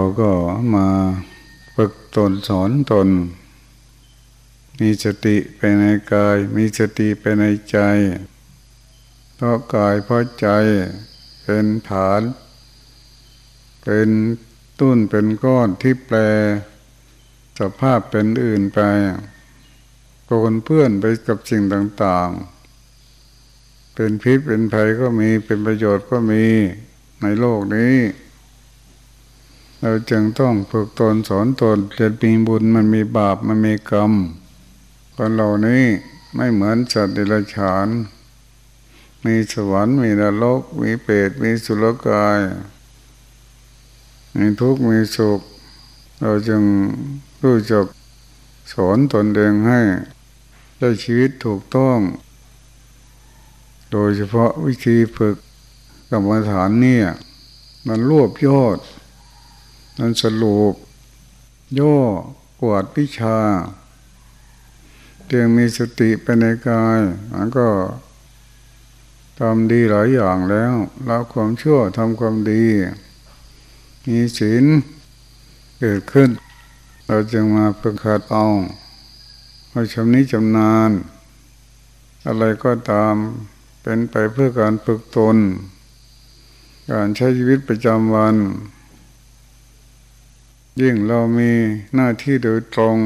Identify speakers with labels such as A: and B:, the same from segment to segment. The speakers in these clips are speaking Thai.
A: เราก็มาฝึกตนสอนตน มีสติไปในกาย มีสติไปในใจ เพราะกายเพราะใจเป็นฐาน เป็นตุ้นเป็นก้อนที่แปล สภาพเป็นอื่นไปโกนเพื่อนไปกับสิ่งต่างๆ เป็นพิษเป็นภัยก็มีเป็นประโยชน์ก็มีในโลกนี้ เราจึงต้องฝึกตนสอนตนเรียนมีบุญมันมีบาปมันมีกรรมคนเหล่านี้ไม่เหมือนสัตว์เดรัจฉาน มีสวรรค์มีนรกมีเปรตมีสุรกาย มีทุกข์มีสุข เราจึงรู้จักสอนตนเองให้ได้ชีวิตถูกต้อง โดยเฉพาะวิธีฝึกกรรมฐานเนี่ย มันรวบยอด มันสรุปย่อกวดวิชาเตียงมีสติไปในกายมันก็ทำดีหลายอย่างแล้วละความชั่วทำความดี มีศีลเกิดขึ้น เราจึงมาฝึกขัดเอาเอาชำนิชำนาญ อะไรก็ตามเป็นไปเพื่อการฝึกตน การใช้ชีวิตประจำวัน ยิ่งเรามีหน้าที่โดยตรง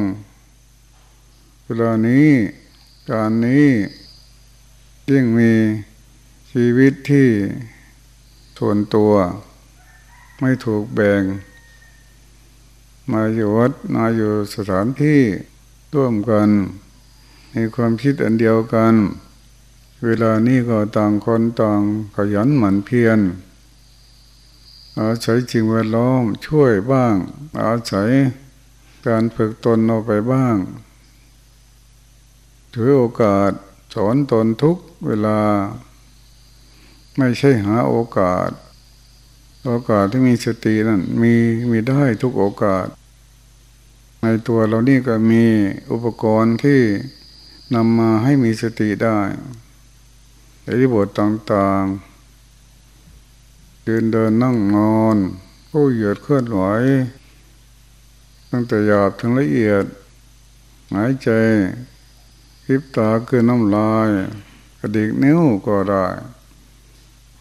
A: เวลานี้การนี้ยิ่งมีชีวิตที่ส่วนตัว ไม่ถูกแบ่ง มาอยู่วัดมาอยู่สถานที่ร่วมกัน มีความคิดอันเดียวกัน เวลานี้ก็ต่างคนต่างขยันหมั่นเพียร อาศัยจริงแวดล้อมช่วยบ้าง อาศัยการฝึกตนเอาไปบ้าง ถือโอกาสสอนตนทุกเวลา ไม่ใช่หาโอกาส โอกาสที่มีสตินั่นมีมีได้ทุกโอกาส ในตัวเรานี่ก็มีอุปกรณ์ที่นำมาให้มีสติได้ในบทต่างๆ ยืนเดินนั่งนอนผู้เหยียดเคลื่อนไหวตั้งแต่หยาบถึงละเอียด หายใจคิบตาคือน้ำลายกระดิกนิ้วก็ได้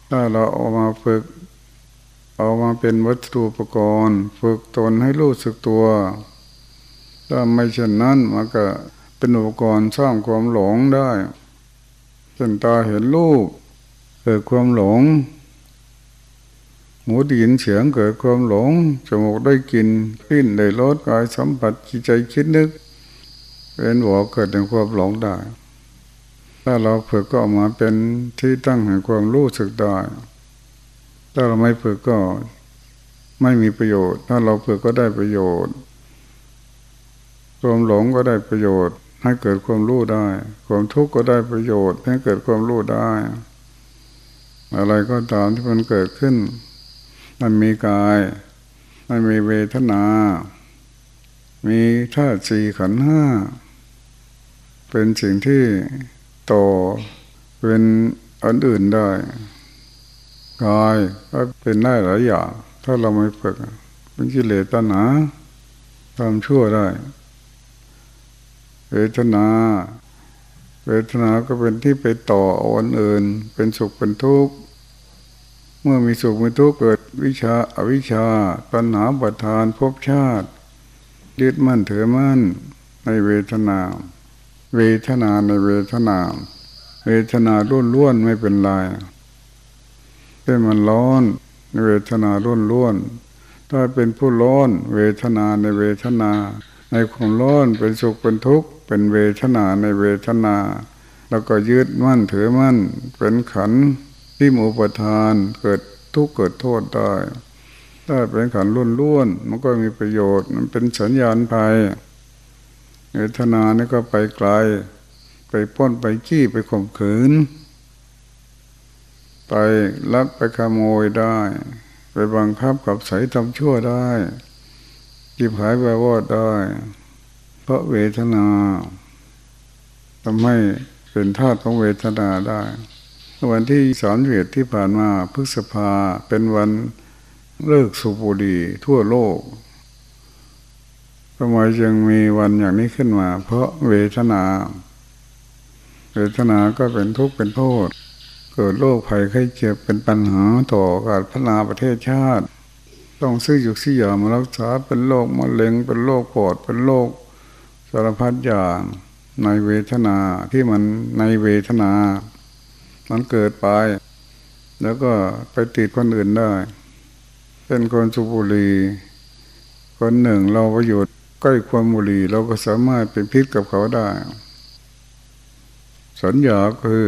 A: ถ้าเราเอามาฝึก เอามาเป็นวัตถุอุปกรณ์ ฝึกตนให้รู้สึกตัว ถ้าไม่เช่นนั้นมันก็เป็นอุปกรณ์สร้างความหลงได้เช่นตาเห็นรูปเกิดความหลง หูได้ยินเสียงเกิดความหลง จมูกได้กลิ่นลิ้นได้รสกายสัมผัสจิตใจคิดนึก เป็นหัวเกิดในความหลงได้ ถ้าเราฝึกก็ออกมาเป็นที่ตั้งแห่งความรู้สึกได้ ถ้าเราไม่ฝึกก็ไม่มีประโยชน์ ถ้าเราฝึกก็ได้ประโยชน์ความหลงก็ได้ประโยชน์ ให้เกิดความรู้ได้ ความทุกข์ก็ได้ประโยชน์ ให้เกิดความรู้ได้ อะไรก็ตามที่มันเกิดขึ้น มันมีกาย มันมีเวทนา มีธาตุสี่ขันห้า เป็นสิ่งที่โตเป็นอันอื่นได้ กายก็เป็นได้หลายอย่าง ถ้าเราไม่ฝึก เป็นกิเลสตัณหาทำชั่วได้ เวทนา เวทนาก็เป็นที่ไปต่ออันอื่น เป็นสุขเป็นทุกข์ เมื่อมีสุขมีทุกข์เกิดวิชาอวิชาปัญหาประทานภพชาติ ยึดมั่นถือมั่นในเวทนา เวทนาในเวทนา เวทนาล้วนล้วนไม่เป็นไรเป็นมันร้อนเวทนาล้วนล้วนถ้าเป็นผู้ร้อน เวทนาในเวทนา ในความร้อนเป็นสุขเป็นทุกข์เป็นเวทนาในเวทนา แล้วก็ยึดมั่นถือมั่นเป็นขัน ที่มุปทานเกิดทุกข์เกิดโทษได้ถ้าเป็นขันล้วนล้วนมันก็มีประโยชน์ มันเป็นสัญญาณภัยเวทนานี่ก็ไปไกล ไปป้นไปขี้ไปข่มขืน ไปลักไปขโมยได้ ไปบังคับกับใสทำชั่วได้จิบหายไปวอดได้ เพราะเวทนาทำให้เป็นธาตุของเวทนาได้ วันที่สามเวทที่ผ่านมาพฤษภาเป็นวันเลิกสูบบุหรี่ทั่วโลกทำไมจึงมีวันอย่างนี้ขึ้นมา เพราะเวทนา เวทนาก็เป็นทุกข์เป็นโทษ เกิดโรคภัยไข้เจ็บเป็นปัญหาต่อการพัฒนาประเทศชาติ ต้องซื้อยุกซื้อยามารักษาเป็นโรคมะเร็งเป็นโรคปอดเป็นโรคสารพัดอย่างในเวทนาที่มันในเวทนา มันเกิดไป แล้วก็ไปติดคนอื่นได้ เป็นคนสุบุรี คนหนึ่งเราประโยชน์ใกล้ความบุรีเราก็สามารถเป็นพิษกับเขาได้ สัญญาคือ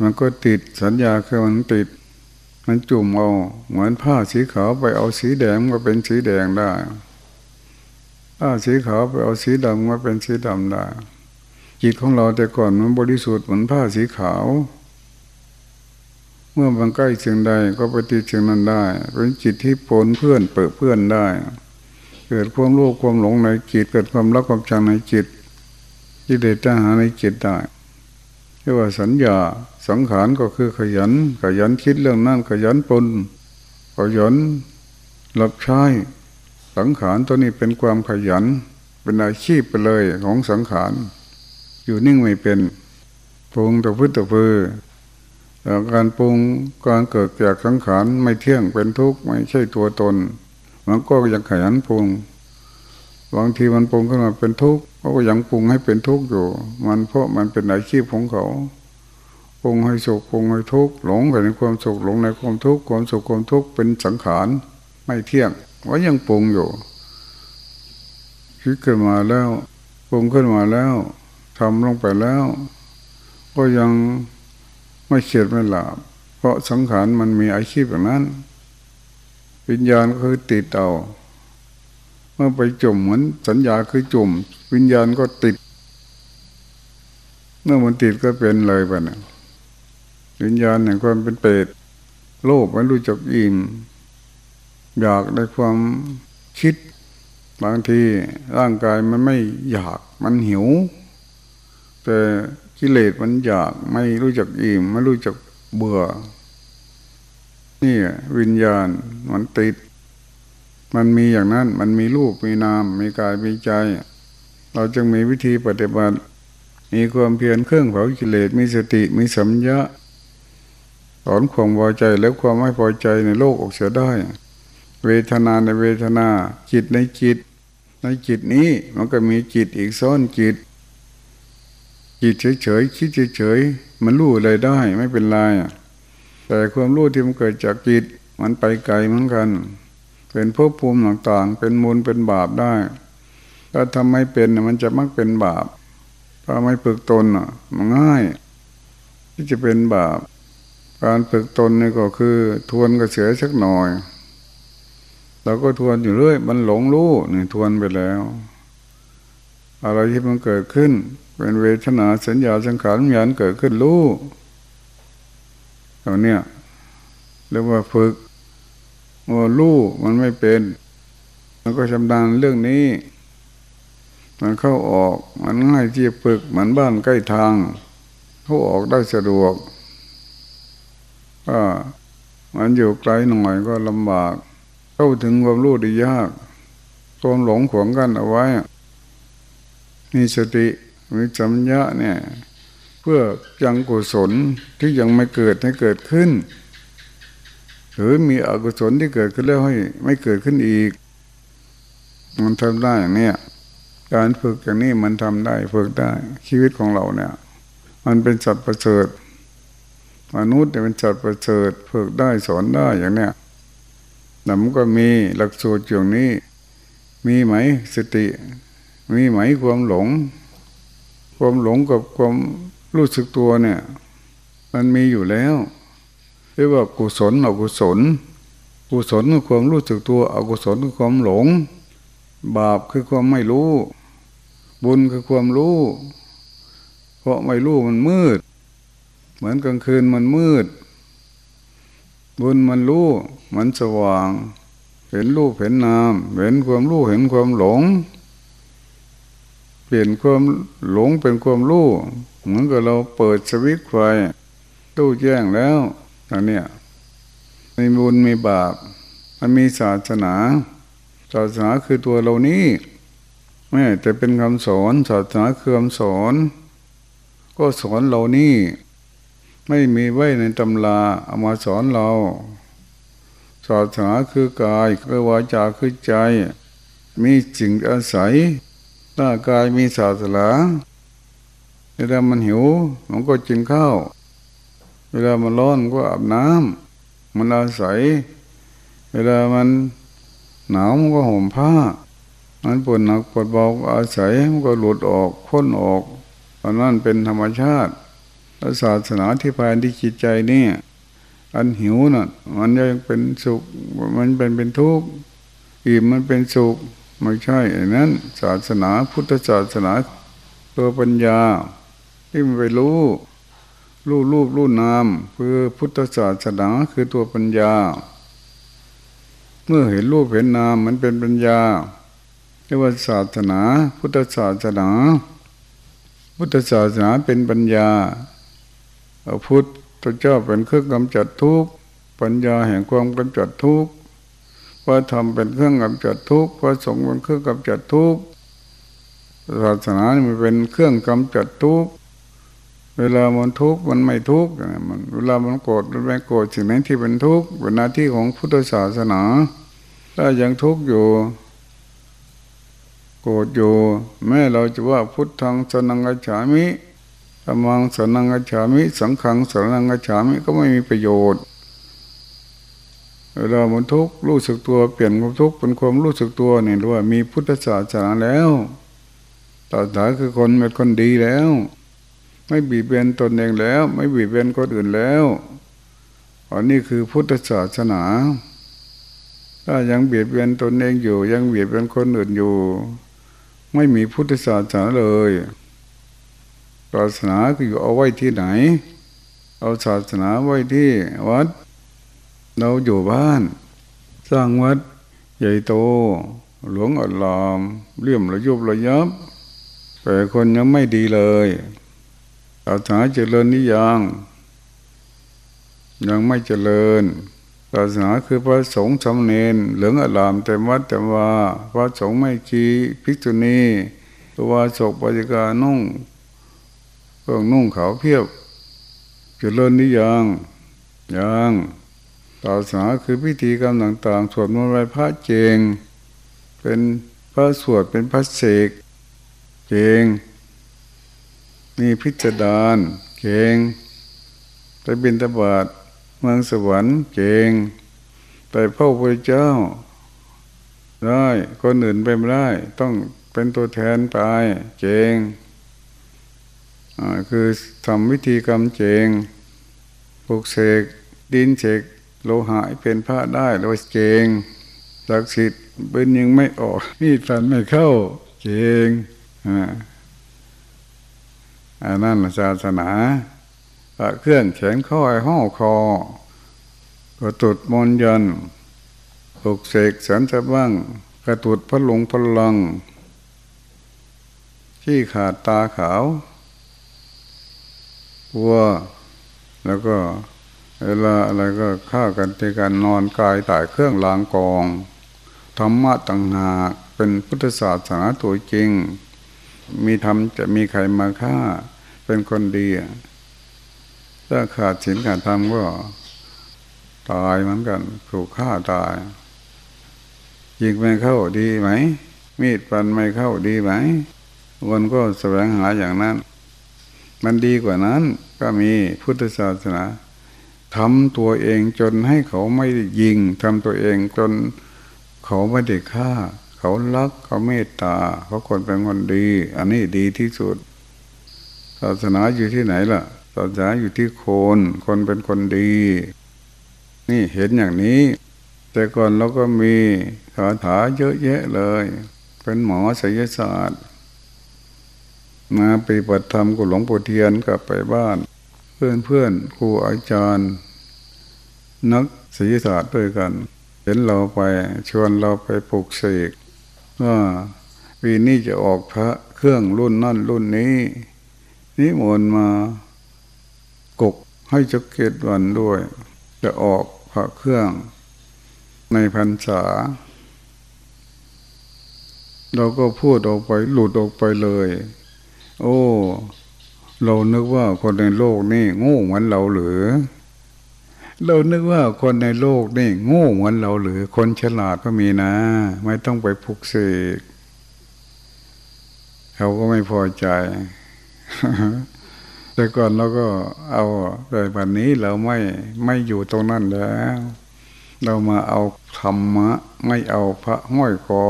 A: มันก็ติดสัญญาคือมันติด มันจุ่มเอาเหมือนผ้าสีขาวไปเอาสีแดงก็เป็นสีแดงได้ถ้าสีขาวไปเอาสีดำมาเป็นสีดำได้ จิตของเราแต่ก่อนมันบริสุทธิ์เหมือนผ้าสีขาว เมื่อมันใกล้เชียงใดก็ไปติเชียงนั้นได้ เป็นจิตที่ปนเพื่อนเปิดเพื่อนได้ เกิดความโลภความหลงในจิต เกิดความรักความชังในจิตที่เดชหาในจิตได้เรียกว่าสัญญาสังขารก็คือขยัน ขยันคิดเรื่องนั้นขยันปนขยันรับใช้สังขารตัวนี้เป็นความขยัน เป็นอาชีพไปเลยของสังขาร อยู่นิ่งไม่เป็นปรุงต่อพื้นต่อพือการปรุงการเกิดจากสังขารไม่เที่ยงเป็นทุกข์ไม่ใช่ตัวตน มันก็ยังขยันปรุงบางทีมันปรุงขึ้นมาเป็นทุกข์เขาก็ยังปรุงให้เป็นทุกข์อยู่ มันเพราะมันเป็นอาชีพของเขาปรุงให้สุขปรุงให้ทุกข์หลงไปในความสุขหลงในความทุกข์ความสุขความทุกข์เป็นสังขารไม่เที่ยงว่ายังปรุงอยู่คิดขึ้นมาแล้วปรุงขึ้นมาแล้ว ทำลงไปแล้ว ก็ยังไม่เฉียดไม่หลับเพราะสังขารมันมีอาชีพอย่างนั้น วิญญาณก็คือติดเอาเมื่อไปจุ่มเหมือนสัญญาคือจุ่มวิญญาณก็ติด เมื่อมันติดก็เป็นเลยไปนะวิญญาณอย่งความเป็นเปรตโลภไม่รู้จักอิ่มอยากในความคิดบางทีร่างกายมันไม่อยากมันหิว แต่กิเลสมันอยากไม่รู้จักอิ่มไม่รู้จักเบื่อ นี่วิญญาณมันติด มันมีอย่างนั้น มันมีรูปมีนาม มีกายมีใจ เราจึงมีวิธีปฏิบัติ มีความเพียรเครื่องเผากิเลสมีสติมีสัมยะถอนความพอใจและความไม่พอใจในโลกออกเสียได้ เวทนาในเวทนาจิตในจิต ในจิตนี้มันก็มีจิตอีกซ้อนจิต จิตเฉยๆคิดเฉยๆมันรู้อะไรได้ไม่เป็นไรแต่ความรู้ที่มันเกิดจากจิตมันไปไกลเหมือนกัน เป็นภพภูมิต่างๆ เป็นมูลเป็นบาปได้ ถ้าทำไม่เป็นมันจะมักเป็นบาป ถ้าไม่ฝึกตนมันง่าย ที่จะเป็นบาป การฝึกตนนี่ก็คือ ทวนกระเสือสักหน่อยเราก็ทวนอยู่เรื่อย มันหลงรู้นี่ทวนไปแล้ว อะไรที่มันเกิดขึ้น เป็นเวทนาสัญญาสังขารวิญญาณเกิดขึ้นรู้ตอนเนี้ยเรียกว่าฝึกว่ารู้มันไม่เป็น มันก็ชำนาญเรื่องนี้ มันเข้าออกมันง่ายที่ฝึกเหมือนบ้านใกล้ทาง เข้าออกได้สะดวกก็มันอยู่ไกลหน่อยก็ลำบาก เข้าถึงความรู้ได้ยากความหลงขวงกันเอาไว้ มีสติมีจัมยะเนี่ย เพื่อยังกุศลที่ยังไม่เกิดให้เกิดขึ้น หรือมีอกุศลที่เกิดขึ้นแล้วให้ไม่เกิดขึ้นอีก มันทำได้อย่างนี้การฝึกอย่างนี้มันทำได้ฝึกได้ ชีวิตของเราเนี่ย มันเป็นสัตว์ประเสริฐมนุษย์เนี่ยเป็นสัตว์ประเสริฐฝึกได้สอนได้อย่างเนี้ยแต่มันก็มีหลักสูตรอย่างนี้ มีไหมสติ มีไหมความหลง ความหลงกับความรู้สึกตัวเนี่ย มันมีอยู่แล้วเรียกว่ากุศลอกุศล กุศลคือความรู้สึกตัว อกุศลคือความหลง บาปคือความไม่รู้ บุญคือความรู้ เพราะไม่รู้มันมืด เหมือนกลางคืนมันมืด บุญมันรู้ มันสว่าง เห็นรูปเห็นนาม เห็นความรู้เห็นความหลง ปลี่ยนความหลงเป็นความรู้เหมือนกับเราเปิดสวิตไฟตู้แจ้งแล้วอันเนี้ยมีบุญมีบาป มันมีศาสนา ศาสนาคือตัวเรานี้ไม่จะเป็นคำสอนศาสนาคือคำสอน ก็สอนเรานี่ไม่มีไว้ในตำราเอามาสอนเราศาสนาคือกายคือวาจาคือใจ มีสิ่งอาศัย ร่างกายมีศาสนาเวลามันหิว มันก็กินข้าว เวลามันร้อนก็อาบน้ำมันอาศัย เวลามันหนาวมันก็ห่มผ้า มันปวดหนักปวดเบาอาศัยมันก็หลุดออกพ้นออกตอนนั้นเป็นธรรมชาติศาสนาที่ภายในจิตใจนี่อันหิวน่ะ มันยังเป็นสุข มันเป็นเป็นทุกข์อิ่มมันเป็นสุข ไม่ใช่อย่างนั้น ศาสนาพุทธศาสนาตัวปัญญา ที่มันไปรู้ รู้รูปรู้นาม คือพุทธศาสนาคือตัวปัญญา เมื่อเห็นรูปเห็นนามมันเป็นปัญญาเรียกว่าศาสนา พุทธศาสนา พุทธศาสนาเป็นปัญญาพระพุทธเจ้าเป็นเครื่องกำจัดทุกข์ปัญญาแห่งความกำจัดทุกข์ พระธรรมเป็นเครื่องกำจัดทุกข์พระสงฆ์เป็นเครื่องกำจัดทุกข์ศาสนามันเป็นเครื่องกำจัดทุกข์เวลามันทุกข์มันไม่ทุกข์มันเวลามันโกรธมันไม่โกรธสิ่งนั้นที่เป็นทุกข์เป็นหน้าที่ของพุทธศาสนา ถ้ายังทุกข์อยู่ โกรธอยู่ แม้เราจะว่าพุทธังสนังกัจฉามิธรรมังสนังกัจฉามิ สังขังสนังกัจฉามิก็ไม่มีประโยชน์ เวลามันทุกข์รู้สึกตัวเปลี่ยนความทุกข์เป็นความรู้สึกตัวเนี่ยรู้ว่ามีพุทธศาสนาแล้วศาสนาคือคนเป็นคนดีแล้ว ไม่บีบเบียนตนเองแล้ว ไม่บีบเบียนคนอื่นแล้วอันนี้คือพุทธศาสนา ถ้ายังเบียดเบียนตนเองอยู่ ยังเบียดเบียนคนอื่นอยู่ ไม่มีพุทธศาสนาเลยศาสนาก็อยู่เอาไว้ที่ไหน เอาศาสนาไว้ที่วัด เราอยู่บ้าน สร้างวัด ใหญ่โต หลวงอัลลามเลี่ยมระยุบระยับ แต่คนยังไม่ดีเลยศาสนาเจริญนิยัง ยังไม่เจริญศาสนาคือพระสงฆ์สำเนนเหลืองอลามแต่วัดแต่ว่าพระสงฆ์ไม่คีภิกษุณีตัวศกปฏิกานุ่งเครื่องนุ่งขาวเพียบเจะเลินนิยังยัง ศาสนาคือพิธีกรรมต่างๆ สวดมนต์ไหว้พระเจง เป็นพระสวดเป็นพระเสกเจงมีพิจารณาเจงไปบินตบาทเมืองสวรรค์เจงไปพระพุทธเจ้า ได้คนอื่นไปไม่ได้ ต้องเป็นตัวแทนไปเจงคือทำวิธีกรรมเจงปลูกเสกดินเสก โลหะเป็นผ้าได้โดยเจงศักดิ์สิทธิ์เป็นยังไม่ออกมีดฟันไม่เข้าเจงอันนั้นศาสนาเครื่องแขนข้อห้อคอก็ตุดมนยันปลุกเสกสันสะบ้างกระตุดพระลงพลัง ที่ขาดตาขาววัวแล้วก็ เวลาอะไรก็ฆ่ากันในการนอนกายตายเครื่องล้างกองธรรมะต่างหากเป็นพุทธศาสนาตัวจริง มีธรรมจะมีใครมาฆ่า เป็นคนดีถ้าขาดศีลขาดธรรมก็ตายเหมือนกัน ถูกฆ่าตายยิงไม่เข้าดีไหม มีดฟันไม่เข้าดีไหมคนก็แสวงหาอย่างนั้น มันดีกว่านั้นก็มีพุทธศาสนา ทำตัวเองจนให้เขาไม่ยิงทำตัวเองจนเขาไม่ได้ฆ่า เขารักเขาเมตตา เขาคนเป็นคนดี อันนี้ดีที่สุด ศาสนาอยู่ที่ไหนล่ะ ศาสนาอยู่ที่คน คนเป็นคนดี นี่เห็นอย่างนี้ แต่ก่อนเราก็มีคาถาเยอะแยะเลย เป็นหมอศิลศาสตร์ มาปฏิบัติธรรมกับหลวงปู่เทียนกลับไปบ้าน เพื่อนเพื่อนครูอาจารย์ นักศิลศาสตร์ด้วยกัน เห็นเราไปชวนเราไปปลูกเสกว่าปีนี้จะออกพระเครื่องรุ่นนั่นรุ่นนี้นิมนต์มากกให้จักเกตวันด้วย จะออกพพระเครื่องในพรรษา เราก็พูดออกไปหลุดออกไปเลย โอ้ เรานึกว่าคนในโลกนี่โง่เหมือนเราหรือ เรานึกว่าคนในโลกนี่โง่เหมือนเราหรือ คนฉลาดก็มีนะ ไม่ต้องไปพุกเสกเขาก็ไม่พอใจ แต่ก่อนเราก็เอาแต่วันนี้เราไม่ไม่อยู่ตรงนั้นแล้ว เรามาเอาธรรมะ ไม่เอาพระห้อยคอ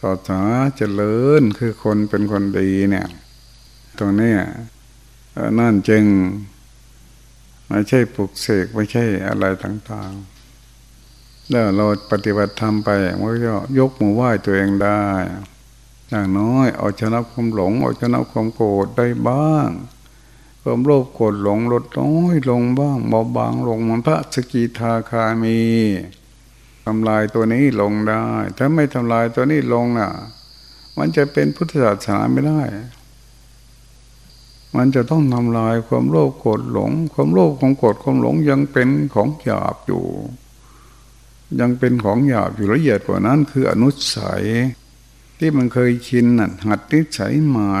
A: ศาสนาเจริญคือคนเป็นคนดีเนี่ย ตรงนี้นั่นจึงไม่ใช่ปลุกเสกไม่ใช่อะไรต่างๆ แล้วเราปฏิบัติธรรมไปมันก็ยกมือไหว้ตัวเองได้ อย่างน้อยเอาชนะความหลงเอาชนะความโกรธได้บ้างความโลภโกรธหลงลดน้อยลงบ้างเบาบางลงมันพระสกิทาคามีทำลายตัวนี้ลงได้ ถ้าไม่ทำลายตัวนี้ลงน่ะ มันจะเป็นพุทธศาสนาไม่ได้ มันจะต้องทำลายความโลภโกรธหลง ความโลภความโกรธความหลงยังเป็นของหยาบอยู่ ยังเป็นของหยาบอยู่ละเอียดกว่านั้น คืออนุสัย ที่มันเคยชินน่ะหัดนิสัยใหม่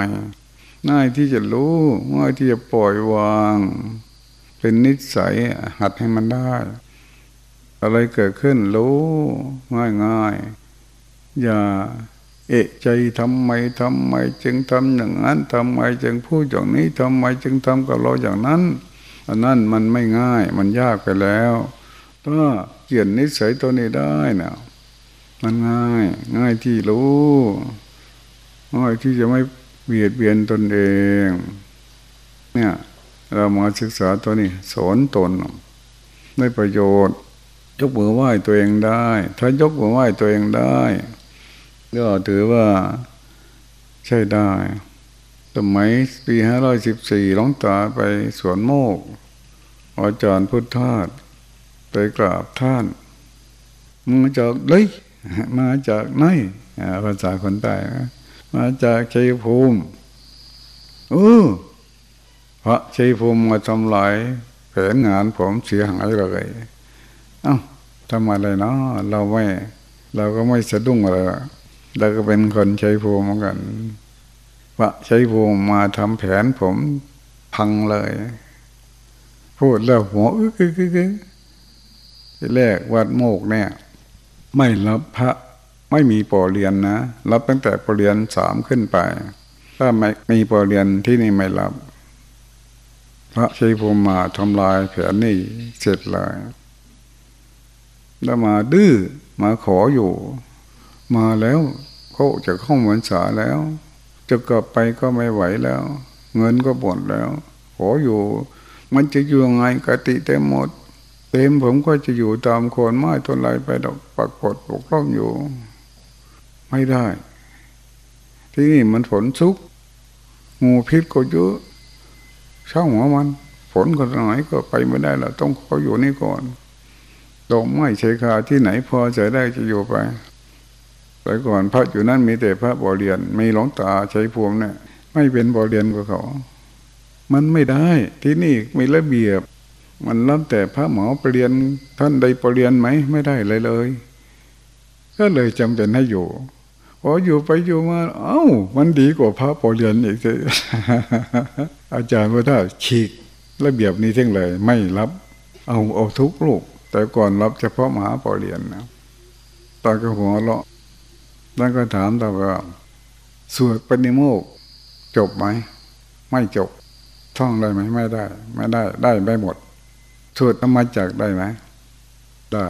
A: ง่ายที่จะรู้ง่ายที่จะปล่อยวาง เป็นนิสัยหัดให้มันได้ อะไรเกิดขึ้นรู้ง่ายง่ายอย่า เอะใจทำไมทำไม จึงทำอย่างนั้นทำไมจึงพูดอย่างนี้ทำไมจึงทำกับเราอย่างนั้นอันนั้นมันไม่ง่ายมันยากไปแล้วถ้าเกี่ยนนิสัยตัวนี้ได้นะมันง่าย ง่ายที่รู้ง่ายที่จะไม่เบียดเบียนตนเอง เนี่ยเรามาศึกษาตัวนี้สอนตนได้ประโยชน์ ยกมือไหว้ตัวเองได้ ถ้ายกมือไหว้ตัวเองได้ ก็ถือว่าใช่ได้ สมัยปีห้าร้อยสิบสี่หลงตาไปสวนโมก อาจารย์พุทธทาสไปกราบท่านมาจากเลยมาจากไหนภาษาคนใต้มาจากชัยภูมิเออพระชัยภูมิมาทำลายแผนงานผมเสียหายเลยเอ้าทำอะไรเนาะเราไม่ เราก็ไม่สะดุ้งอะไร แล้วก็เป็นคนใช้ภูมิเหมือนกันว่าใช้ภูมิมาทำแผนผมพังเลย พูดแล้วหัวอึกอึกอึกที่แรกวัดโมกเนี่ย ไม่รับพระไม่มีปอเรียนนะ รับตั้งแต่ปอเรียนสามขึ้นไป ถ้าไม่มีปอเรียนที่นี่ไม่รับ พระชัยภูมิมาทำลายแผนนี่เสร็จเลยแล้วมาดื้อมาขออยู่ มาแล้วเขาจะเข้าเหมือนสาแล้ว จะกลับไปก็ไม่ไหวแล้ว เงินก็หมดแล้วขออยู่ มันจะอยู่ยังไงกติเต็มหมด เต็มผมก็จะอยู่ตามคนไม้ต้นไรไปดอกปรากฏปกล้องอยู่ ไม่ได้ ที่นี่มันฝนซุกงูพิษก็เยอะช่างหัวมันฝนก็ไหนก็ไปไม่ได้แล้วต้องขออยู่นี่ก่อนดอกไม้ใช้คาที่ไหนพอจะได้จะอยู่ไป แต่ก่อนพระอยู่นั่นมีแต่พระบอเรียนมีหลวงตาใช้พวงเนี่ยไม่เป็นบอเรียนกับเขา มันไม่ได้ที่นี่มีระเบียบ มันรับแต่พระหมอปรเรียนท่านใดปรเรียนไหมไม่ได้เลยเลย ก็เลยจำเป็นให้อยู่พออยู่ไปอยู่มา เอา้า มันดีกว่าพระปรเรียนอีกอาจารย์ว่าถ้าฉีกระเบียบนี้ทั้งเลย ไม่รับเอาเอาทุกลูก แต่ก่อนรับเฉพาะมหาปรเรียนนะตาก็หัวเราะ แล้วก็ถามต่อว่าสวดปณิโมกจบไหม ไม่จบ ท่องได้ไหมไม่ได้ ไม่ได้ ได้ไม่หมดสวดธรรมจักได้ไหมได้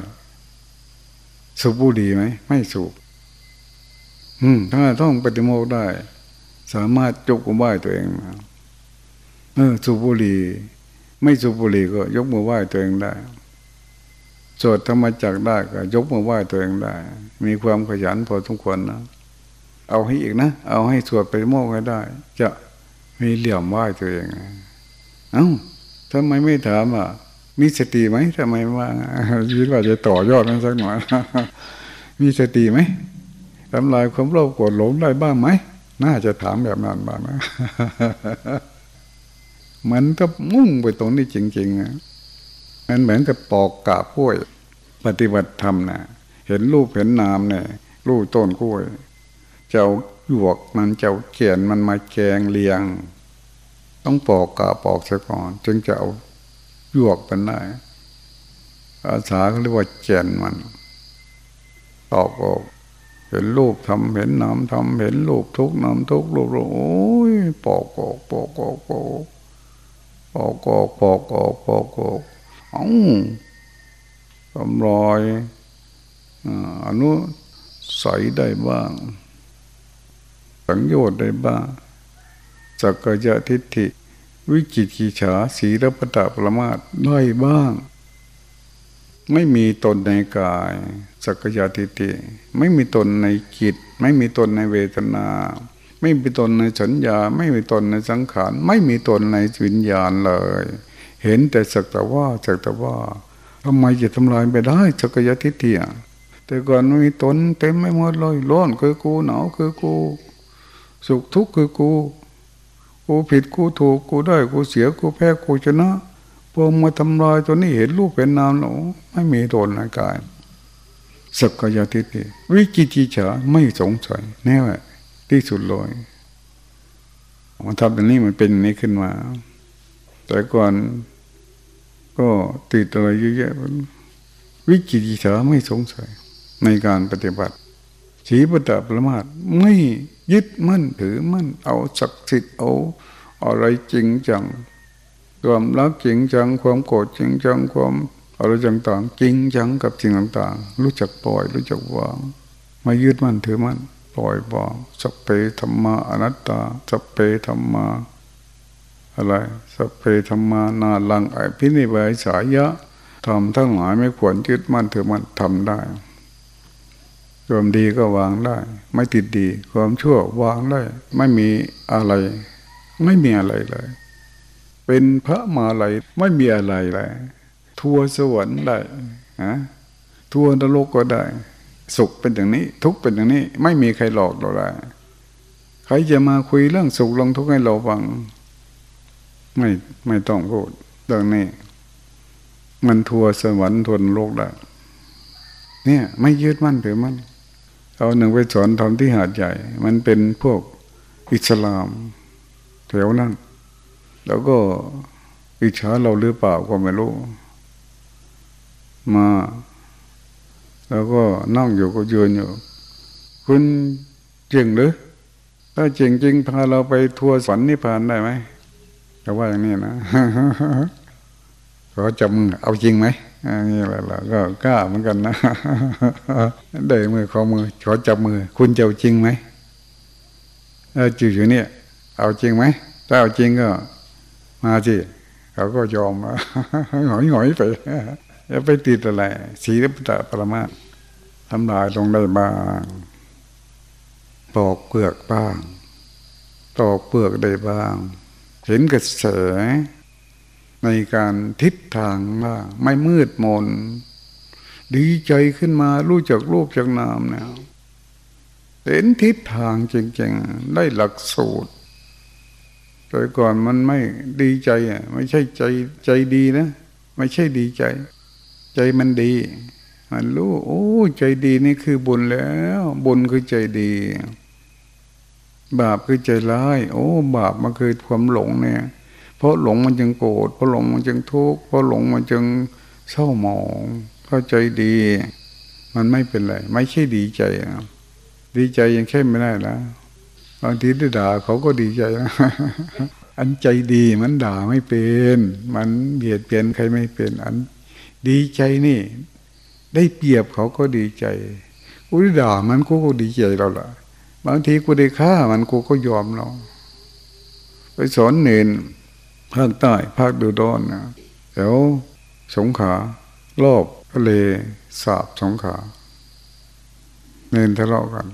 A: สูบบุหรี่ไหมไม่สูบอืม ถ้าท่องปฏิโมกได้ สามารถจบกุมไหว้ตัวเองมาเออสูบบุหรี่ไม่สูบบุหรี่ก็ยกมือไหว้ตัวเองได้ สวดธรรมจักได้ก็ยกมือไหว้ตัวเองได้ มีความขยันพอสมควรนะ เอาให้อีกนะ เอาให้สวดไปโมกให้ได้ จะมีเหลี่ยมไหว้ตัวเองเอ้าทำไมไม่ถามอะ มีสติไหมทำไมว่าคิดว่าจะต่อยอดนั้นสักหน่อย มีสติไหมทำลายความโลภโกรธหลงได้บ้างไหม น่าจะถามแบบนั้นบ้างนะมันก็มุ่งไปตรงนี้จริงๆนะ มันเหมือนกับปอกกาบกล้วย ปฏิบัติธรรมนะเห็นรูปเห็นนามเนี่ยรูปต้นกล้วยเจ้าหยวกมันเจ้าเขียนมันมาแกงเลียง ต้องปอกกาปอกซะก่อน จึงจะเอาหยวกเป็นได้อาสาเขาเรียกว่าแกนมันตอกออกเห็นรูปทำเห็นนามทำเห็นรูปทุกนามทุกรูปโอ้ยปอกออกปอกออกปอกปอกออกปอกออกปอกออก อ้าทำรอยอนุใสได้บ้างสังโยชน์ได้บ้างสักกายทิฏฐิ วิจิตกิจฉาสีรพตะประมาทได้บ้าง ไม่มีตนในกายสักกายทิฏฐิ ไม่มีตนในจิต ไม่มีตนในเวทนา ไม่มีตนในสัญญา ไม่มีตนในสังขาร ไม่มีตนในวิญญาณเลย เห็นแต่สักแต่ว่าสักแต่ว่าทำไมจะทำลายไปได้สักยทิฏฐิแต่ก่อนมีตนเต็มไม่หมดเลยร้อนคือกูหนาวคือกู สุขทุกข์คือกู กูผิดกูถูกกูได้กูเสียกูแพ้กูชนะพอมาทำลายตัวนี้เห็นรูปเป็นนามหนูไม่มีตนในกายสักยทิฏฐิวิจิจิฉาไม่สงสัยแน่ที่สุดเลยมันทำแบบนี้มันเป็นนี้ขึ้นมา แต่ก่อนก็ติดอะไรเยอะแยะวิจิติฉาไม่สงสัยในการปฏิบัติชีปตะประมาทไม่ยึดมั่นถือมั่นเอาศักดิ์สิทธิ์เอาอะไรจริงจังความรักจริงจังความโกรธจริงจังความอะไรต่างๆจริงจังกับสิ่งต่างๆ รู้จักปล่อยรู้จักวางไม่ยึดมั่นถือมั่นปล่อยวางสัพเพธรรมาอนัตตาสัพเพธรรมา อะไรสัพเพธรรมานาลังไอพินิบายสายะทำทั้งหลายไม่ควรยึดมั่นถือมันทำได้ความดีก็วางได้ ไม่ติดดี ความชั่ววางได้ ไม่มีอะไร ไม่มีอะไรเลย เป็นพระมาลัยไม่มีอะไรเลย ทัวสวรรค์ได้ฮะทัวนรกก็ได้ สุขเป็นอย่างนี้ ทุกเป็นอย่างนี้ ไม่มีใครหลอกเราได้ ใครจะมาคุยเรื่องสุขลงทุกข์ให้เราฟัง ไม่ไม่ต้องพูดเรื่องนี้ มันทัวสวรรค์ทวนโลกได้เนี่ย ไม่ยืดมั่นถือมั่นเอาหนึ่งไปสอนทำที่หาดใหญ่ มันเป็นพวกอิสลามแถวนั้น แล้วก็อิจฉาเราหรือเปล่าก็ไม่รู้ มา แล้วก็นั่งอยู่ก็ยืนอยู่ คุณจริงหรือ ถ้าจริงจริงพาเราไปทัวร์สวรรค์นิพพานได้ไหม แต่ว่าอย่างนี้นะขอจับมือเอาจริงไหมนี่แหละเราก็กล้าเหมือนกันนะเดมือขอมือขอจับมือ คุณจะเอาจริงไหมจืดอยู่เนี่ย เอาจริงไหมถ้าเอาจริงก็ มาสิเขาก็ยอมหงอยหอยไปจะไปติดอะไรสีริปตะปรมาทำลายลงได้บ้างปอกเปลือกบ้างตอกเปลือกได้บ้าง เห็นกระแสในการทิศทางว่าไม่มืดมน ดีใจขึ้นมารู้จักรูปจากนามเนี่ยเห็นทิศทางจริงๆ ได้หลักสูตรแต่ก่อนมันไม่ดีใจอะไม่ใช่ใจใจดีนะ ไม่ใช่ดีใจ ใจมันดี มันรู้ โอ้ ใจดีนี่คือบุญแล้ว บุญคือใจดี บาปคือใจร้าย โอ้ บาปมันคือความหลงเนี่ย เพราะหลงมันจึงโกรธเพราะหลงมันจึงทุกข์เพราะหลงมันจึงเศร้าหมอง เข้าใจดี มันไม่เป็นไร ไม่ใช่ดีใจนะดีใจยังแค่ไม่ได้นะบางทีได้ด่าเขาก็ดีใจนะอันใจดีมันด่าไม่เป็น มันเบียดเบียนใครไม่เป็น อัน ดีใจนี่ ได้เปรียบเขาก็ดีใจอุ้ยด่ามันก็ดีใจเราละ บางทีกูได้ฆ่ามันกูก็ยอมเราไปสอนเนนภาคใต้ภาคดูดอนนะแถวสงขารอบทะเลสาบสงขาเนนทะเลาะกัน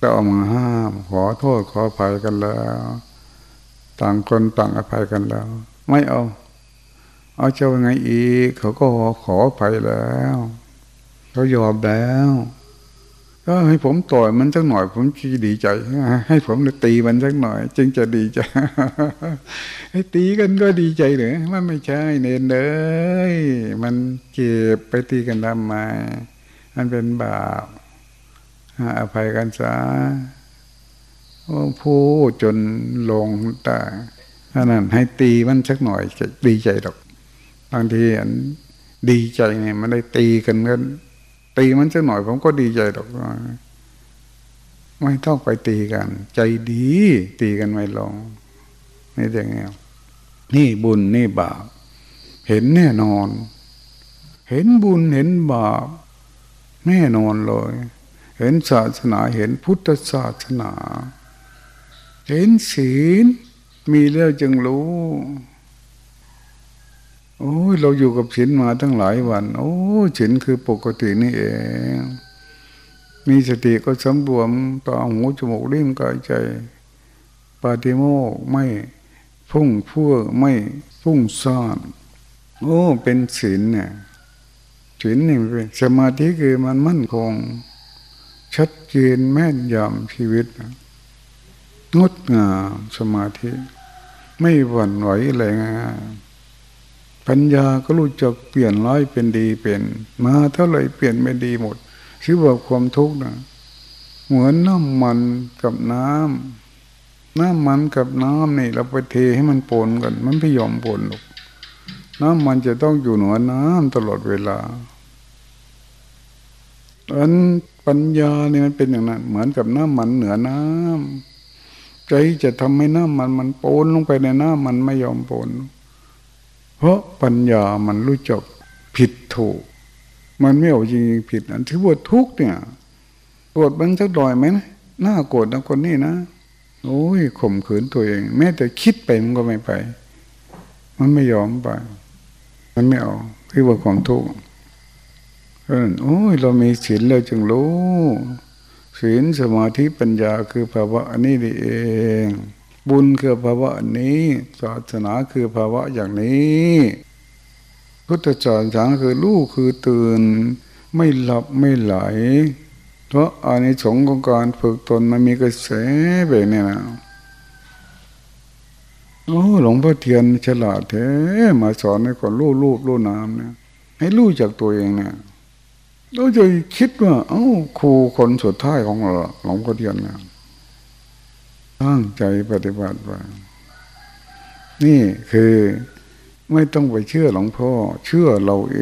A: ก็เอามาห้าม ขอโทษขออภัยกันแล้ว ต่างคนต่างอภัยกันแล้ว ไม่เอา เอาเจ้าไงอีก เขาก็ขออภัยแล้ว เขายอมแล้ว ก็ให้ผมต่อยมันสักหน่อย ผมจะดีใจ ให้ผมตีมันสักหน่อย จึงจะดีใจให้ตีกันก็ดีใจหรือมันไม่ใช่เนนเลยมันเก็บไปตีกันทำไมมันเป็นบาปอภัยกันซะพูดจนลงตาถ้านั้นให้ตีมันสักหน่อยจะดีใจดอกบางทีอันดีใจเนี่ยมันได้ตีกันกัน ตีมันสักหน่อยผมก็ดีใจดอกไม่ต้องไปตีกัน ใจดีตีกันไม่ลงนี่อย่างเงี้ยนี่บุญนี่บาปเห็นแน่นอน เห็นบุญเห็นบาปแน่นอนเลย เห็นศาสนาเห็นพุทธศาสนา เห็นศีลมีแล้วจึงรู้ โอ้ยเราอยู่กับศีลมาตั้งหลายวัน โอ้ศีลคือปกตินี่เอง มีสติก็สำรวมตาหูจมูกลิ้นกายใจ ปาติโมกไม่พุ่งพั่วไม่พุ่งซ่อนโอ้เป็นศีลเนี่ยศีลนี่เป็นสมาธิคือมันมั่นคง ชัดเจนแม่นยำชีวิตงดงามสมาธิ ไม่หวั่นไหวอะไรง่าย ปัญญาก็รู้จักเปลี่ยนร้ายเป็นดีเป็น มาเท่าไหร่เปลี่ยนไม่ดีหมดชื่อว่าความทุกข์นะเหมือนน้ำมันกับน้ำน้ำมันกับน้ำนี่ เราไปเทให้มันปนกัน มันไม่ยอมปนหรอกน้ำมันจะต้องอยู่เหนือน้ำตลอดเวลาอันปัญญาเนี่ยมันเป็นอย่างนั้น เหมือนกับน้ำมันเหนือน้ำใจจะทำให้น้ำมันมันปนลงไปในน้ำมันไม่ยอมปน เพราะปัญญามันรู้จักผิดถูก มันไม่เอาจริงผิดอันที่ว่าทุกเนี่ยโกรธมันสักดอยไหมนะหน้าโกรธนะคนนี้นะโอ้ยข่มขืนตัวเอง แม้แต่คิดไปมันก็ไม่ไป มันไม่ยอมไป มันไม่เอาที่ว่าความทุกข์เออโอ้ย เรามีศีลเราจึงรู้ศีลสมาธิปัญญาคือภาวะอันนี้เอง บุญคือภาวะนี้ ศาสนาคือภาวะอย่างนี้พุทธจารย์คือลูกคือตื่น ไม่หลับไม่ไหล เพราะอานิสงส์ของการฝึกตนมันมีกระแสแบบนี้นะโอ้หลวงพ่อเทียนฉลาดแท้มาสอนให้คนรู้รูปรู้นามเนี่ยให้รู้จากตัวเองเนี่ยเราจะคิดว่า เอ้าครูคนสุดท้ายของเราหลวงพ่อเทียนเนี่ย ตั้งใจปฏิบัติว่า นี่คือไม่ต้องไปเชื่อหลวงพ่อ เชื่อเราเอ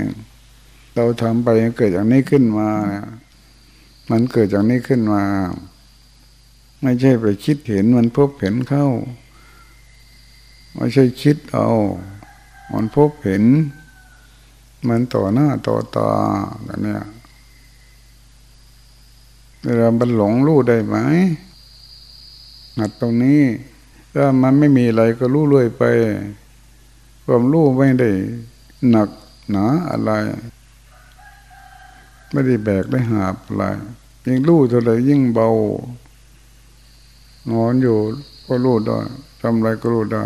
A: ง เราทำไปเกิดอย่างนี้ขึ้นมา มันเกิดจากนี้ขึ้นมา ไม่ใช่ไปคิดเห็นมันพบเห็นเข้า ไม่ใช่คิดเอามันพบเห็น มันต่อหน้าต่อตาแบบนี้เวลามันหลงรู้ได้ไหม หัดตรงนี้ถ้ามันไม่มีอะไรก็รู้เรื่อยไป ความรู้ไม่ได้หนักหนาอะไร ไม่ได้แบกได้หาบอะไรยิ่งรู้เท่าไรยิ่งเบา นอนอยู่ก็รู้ได้ทำอะไรก็รู้ได้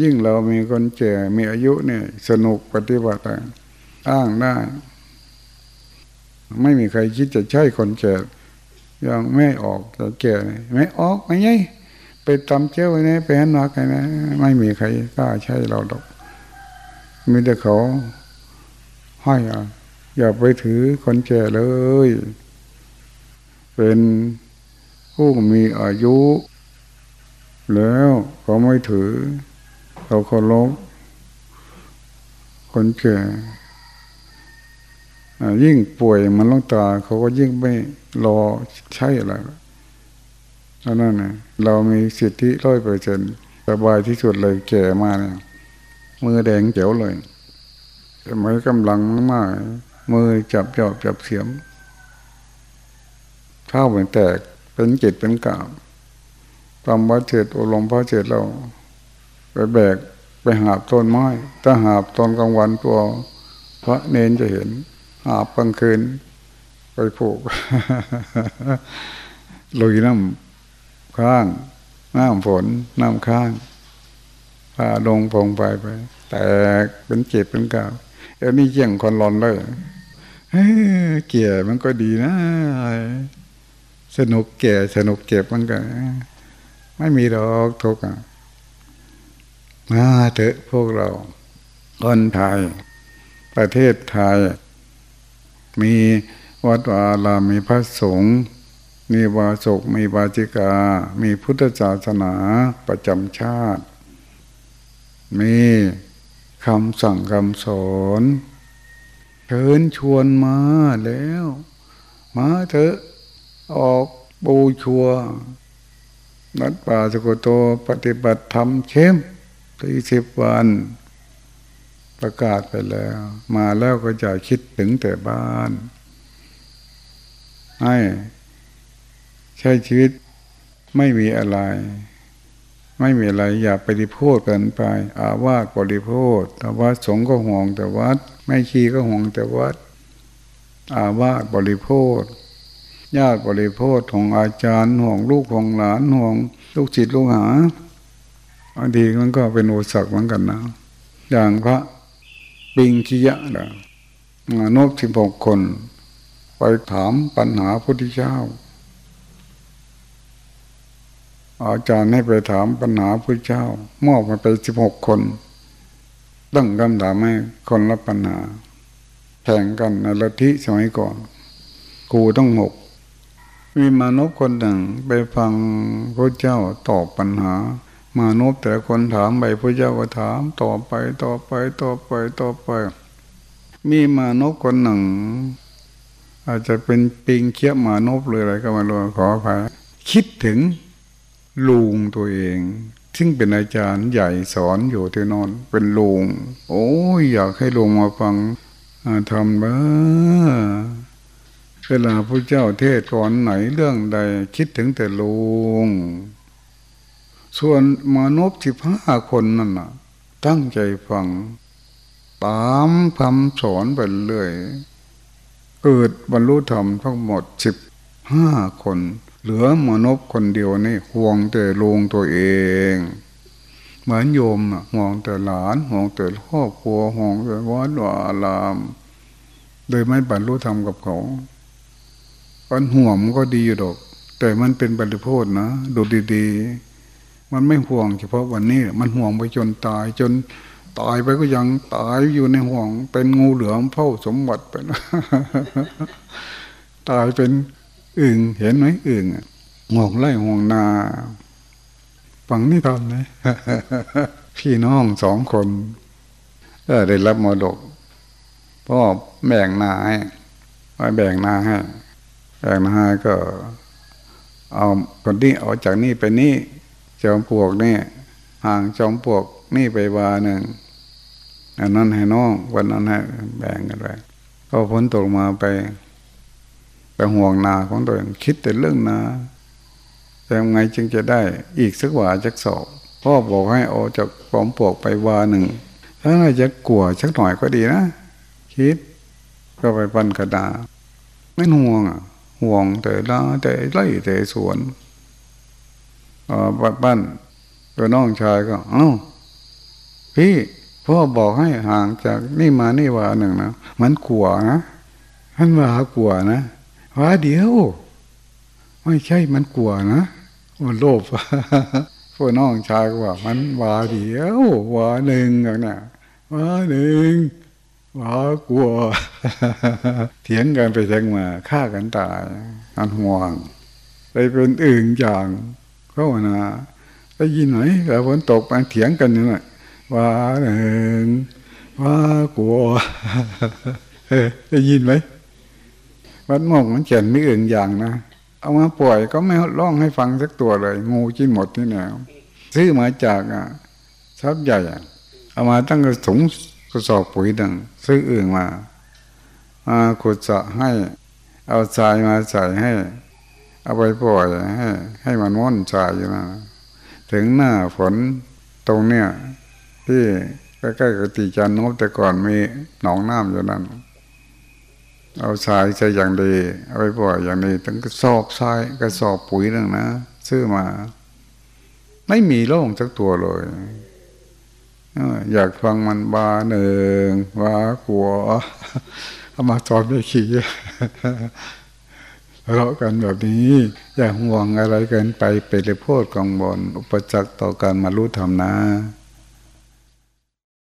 A: ยิ่งเรามีคนแก่มีอายุเนี่ย สนุกปฏิบัติอ้างได้ ไม่มีใครคิดจะใช่คนแก่ ยังไม่ออกจะแก่ไม่ออกไม่ไงไปตำเจ้าไว้นะไปหันนักไงนะไม่มีใครกล้าใช่เราดอกมีแต่เขาให้อะอย่าไปถือคนแก่เลย เป็นผู้มีอายุ แล้วเขาไม่ถือเราเคารพคนแก่ ยิ่งป่วยมันล้องตาเขาก็ยิ่งไม่รอใช่อะไรเพราะนั่นนะเรามีสิทธิร้อยเปอร์เซ็นสบายที่สุดเลยแก่มาเนี่ยมือแดงเจ๋วเลยมือกำลังมากมือจับจอบจับเสียมเท้าเหมือนแตกเป็นจิตเป็นกาบทำวัดเจ็ดอลมพระเจดเราไปแบกไปหาบต้นไม้ ถ้าหาบตอนกลางวันตัวพระเนนจะเห็น หาบกลางคืน ไปผูกลุยน้ำข้าง น้ำฝน น้ำข้างพาลงพงไปไป แตกเป็นเจ็บเป็นกาวเดี๋ยวนี้เยี่ยงคนร้อนเลยเกี่ยมันก็ดีนะ สนุกแก่สนุกเก็บมันก็ ไม่มีดอกทุกข์มาเถอะพวกเราคนไทย ประเทศไทย มีวัดวาลามีพระสงฆ์มีวาสกมีวาจิกา มีพุทธศาสนาประจำชาติ มีคำสั่งคำสอนเชิญชวนมาแล้ว มาเถอะออกบูชัวนัดป่าสกุโตปฏิบัติธรรมเข้มที่สิบวัน ประกาศไปแล้ว มาแล้วก็จะคิดถึงแต่บ้าน ให้ใช้ชีวิตไม่มีอะไร ไม่มีอะไรอย่าไปดิโพธกันไป อาวาสบริโภคแต่ว่าสงก็ห่วงแต่วัด ไม่ขี้ก็ห่วงแต่วัด อาวาสบริโภคญาติบริโภคของอาจารย์ห่วงลูกของหลานห่วงลูกจิตลูกหาบางทีมันก็เป็นโอสักเหมือนกันนะ อย่างพระ ปิงคิยะนะมานพสิบหกคน ไปถามปัญหาพระพุทธเจ้า อาจารย์ให้ไปถามปัญหาพระเจ้ามอบมาไปสิบหกคนตั้งคำถามให้คนรับปัญหาแข่งกันในลัทธิสมัยก่อนครูต้องหกมีมนุษย์คนหนึ่งไปฟังพระเจ้าตอบปัญหา มนุษย์แต่คนถามไปพระเจ้าก็ถามต่อไปต่อไปต่อไปต่อไป มีมนุษย์คนหนึ่ง อาจจะเป็นปิงเคียบมนุษย์เลยอะไรก็มาลขออภัยคิดถึงลุงตัวเอง ซึ่งเป็นอาจารย์ใหญ่สอนอยู่ที่นอนเป็นลุงโอ้ยอยากให้ลุงมาฟังทำบ้าเวลาพระเจ้าเทศก่อนไหนเรื่องใด คิดถึงแต่ลุง ส่วนมนุษย์สิบห้าคนนั่นน่ะตั้งใจฟัง ตามคำสอนไปเลยเกิดบรรลุธรรมทั้งหมดสิบห้าคน เหลือมนุษย์คนเดียวนี่ห่วงแต่ลุงตัวเอง เหมือนโยมห่วงแต่หลานห่วงแต่ครอบครัวห่วงแต่วัดวาอาราม โดยไม่บรรลุธรรมกับเขาปันห่วงก็ดีอยู่ดอก แต่มันเป็นบริโภคนะ ดูดีๆ มันไม่ห่วงเฉพาะวันนี้ มันห่วงไปจนตายจนตายไปก็ยังตายอยู่ในห่วง เป็นงูเหลือมเฝ้าสมบัติไปนะตายเป็นอึ่งเห็นไหมอึ่งห่วงไร่ห่วงนาฟังนี่ทำไหมพี่น้องสองคนได้รับมรดกพ่อแบ่งนาให้ไว้แบ่งนาให้แบ่งนาให้ก็ เอาคนนี้เอาจากนี่ไปนี่ จอมปลวกนี่ห่างจอมปลวกนี่ไปวาหนึ่งอันนั้นให้น้องวันนั้นให้แบ่งกันไปก็พ้นตกมาไปแต่ห่วงนาของตัวเองคิดแต่เรื่องนาแต่ยังไงจึงจะได้อีกสักว่าจักสอบพ่อบอกให้เอาจากปอมปวกไปวาหนึ่งถ้าเราจะกลัวสักหน่อยก็ดีนะคิดก็ไปปั้นกระดาไม่ห่วงอะห่วงแต่ละแต่ไล่แต่สวน เออปั้นตัวน้องชายก็เอ้าพี่พ่อบอกให้ห่างจากนี่มานี่ว่าหนึ่งนะมันกลัวนะท่านว่ากลัวนะว่าเดียว ไม่ใช่มันกลัวนะมันโลภพวกน้องชายก็ว่า มันว่าเดียวว่าหนึ่งอย่างนี้ว่าหนึ่งว่ากลัวเถียงกันไปเถียงมาฆ่ากันตายอันห่วงไปเป็นอื่นอย่าง เข้านะได้ยินไหมแต่ฝนตกไปเถียงกันอยู่น่ะว่าหนึ่งว่ากลัวได้ยินไหมวัดมงมันเขียนไม่อื่นอย่างนะเอามาปล่อยก็ไม่ร้องให้ฟังสักตัวเลย งูกินหมดที่ไหนซื้อมาจากอะทรัพย์ใหญ่เอามาตั้งกระถุงกระสอบปุ๋ยดังซื้ออื่นมามาขุดสะให้ เอาทรายมาใส่ให้ เอาไปปล่อยให้ให้มันว่อนทรายอยู่นะถึงหน้าฝนตรงเนี้ยที่ใกล้ๆกับตีจันนบแต่ก่อนมีหนองน้ำอยู่นั่นเอาทรายใส่อย่างดี เอาไปปล่อยอย่างดีถึงกระสอบทรายกระสอบปุ๋ยนั่นนะซื้อมา ไม่มีโล่งสักตัวเลยอยากฟังมันบาหนึ่งบากลัวเอามาสอนไม่ขี่ ทะเลาะกันแบบนี้ อย่าห่วงอะไรเกินไปเป็นเลยโพดกังวลอุปจักต่อการมารู้ธรรมนะ